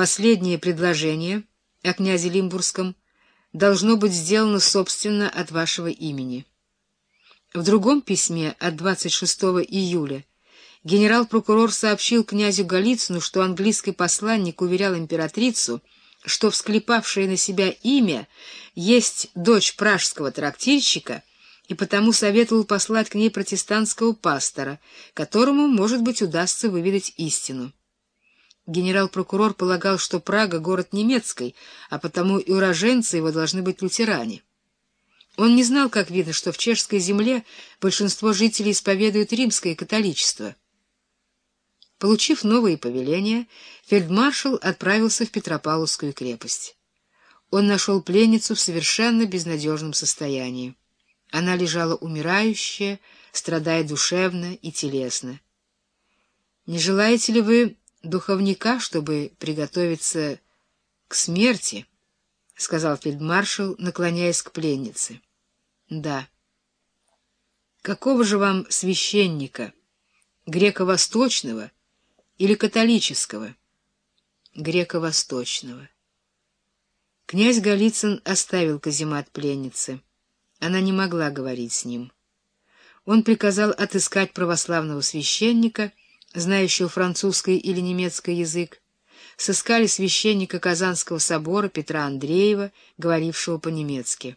Последнее предложение о князе Лимбургском должно быть сделано собственно от вашего имени. В другом письме от 26 июля генерал-прокурор сообщил князю Голицыну, что английский посланник уверял императрицу, что всклепавшее на себя имя есть дочь пражского трактирщика, и потому советовал послать к ней протестантского пастора, которому, может быть, удастся выведать истину. Генерал-прокурор полагал, что Прага — город немецкий, а потому и уроженцы его должны быть лютеране. Он не знал, как видно, что в чешской земле большинство жителей исповедуют римское католичество. Получив новые повеления, фельдмаршал отправился в Петропавловскую крепость. Он нашел пленницу в совершенно безнадежном состоянии. Она лежала умирающая, страдая душевно и телесно. «Не желаете ли вы духовника, чтобы приготовиться к смерти?» — сказал фельдмаршал, наклоняясь к пленнице. Да. Какого же вам священника? Греко-восточного или католического? Греко-восточного. Князь Голицын оставил каземат пленницы. Она не могла говорить с ним. Он приказал отыскать православного священника, знающего французский или немецкий язык, сыскали священника Казанского собора Петра Андреева, говорившего по-немецки.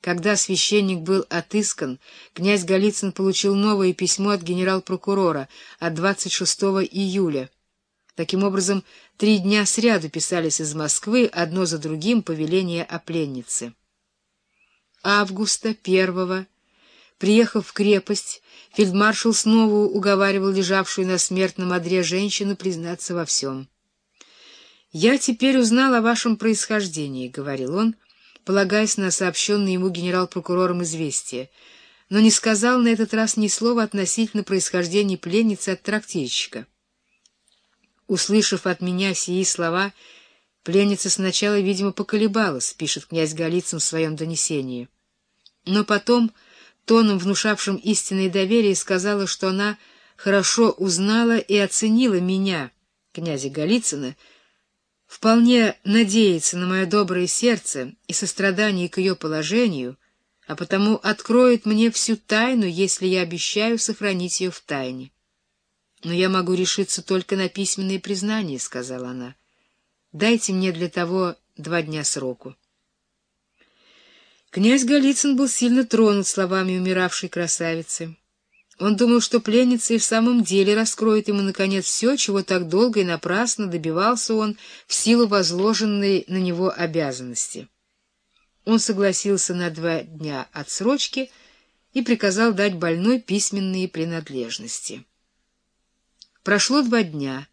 Когда священник был отыскан, князь Голицын получил новое письмо от генерал-прокурора от 26 июля. Таким образом, три дня сряду писались из Москвы одно за другим повеления о пленнице. Августа первого, приехав в крепость, фельдмаршал снова уговаривал лежавшую на смертном одре женщину признаться во всем. «Я теперь узнал о вашем происхождении», — говорил он, — полагаясь на сообщенное ему генерал-прокурором известие, но не сказал на этот раз ни слова относительно происхождения пленницы от трактирщика. Услышав от меня сии слова, пленница сначала, видимо, поколебалась, пишет князь Голицын в своем донесении. Но потом, тоном, внушавшим истинное доверие, сказала, что она хорошо узнала и оценила меня, князя Голицына, вполне надеется на мое доброе сердце и сострадание к ее положению, а потому откроет мне всю тайну, если я обещаю сохранить ее в тайне. Но я могу решиться только на письменные признания, — сказала она. Дайте мне для того два дня сроку. Князь Голицын был сильно тронут словами умиравшей красавицы. Он думал, что пленница и в самом деле раскроет ему, наконец, все, чего так долго и напрасно добивался он в силу возложенной на него обязанности. Он согласился на два дня отсрочки и приказал дать больной письменные принадлежности. Прошло два дня.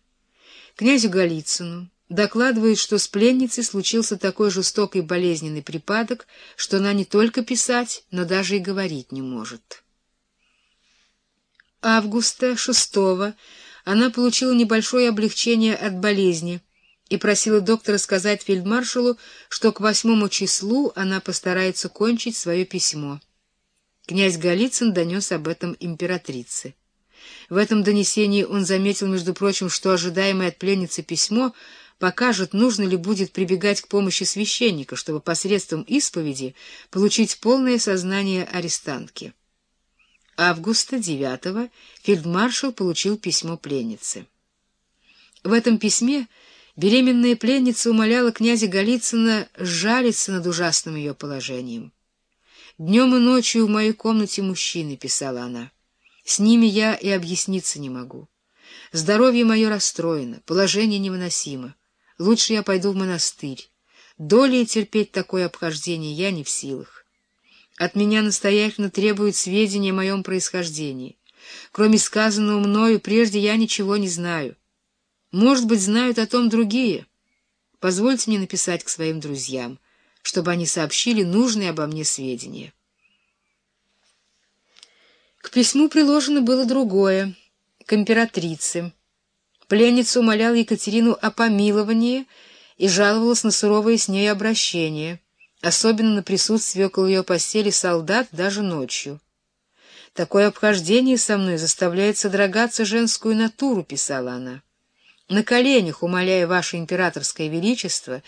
Князю Голицыну докладывают, что с пленницей случился такой жестокий болезненный припадок, что она не только писать, но даже и говорить не может августа 6 она получила небольшое облегчение от болезни и просила доктора сказать фельдмаршалу, что к восьмому числу она постарается кончить свое письмо. Князь Голицын донес об этом императрице. В этом донесении он заметил, между прочим, что ожидаемое от пленницы письмо покажет, нужно ли будет прибегать к помощи священника, чтобы посредством исповеди получить полное сознание арестантки августа 9 фельдмаршал получил письмо пленницы. В этом письме беременная пленница умоляла князя Голицына жалиться над ужасным ее положением. «Днем и ночью в моей комнате мужчины», — писала она. «С ними я и объясниться не могу. Здоровье мое расстроено, положение невыносимо. Лучше я пойду в монастырь. Долей терпеть такое обхождение я не в силах. От меня настоятельно требуют сведения о моем происхождении. Кроме сказанного мною, прежде я ничего не знаю. Может быть, знают о том другие. Позвольте мне написать к своим друзьям, чтобы они сообщили нужные обо мне сведения. К письму приложено было другое, к императрице. Пленница умоляла Екатерину о помиловании и жаловалась на суровое с ней обращение — особенно на присутствие около ее постели солдат даже ночью. «Такое обхождение со мной заставляет содрогаться женскую натуру», — писала она. на коленях умоляю ваше императорское величество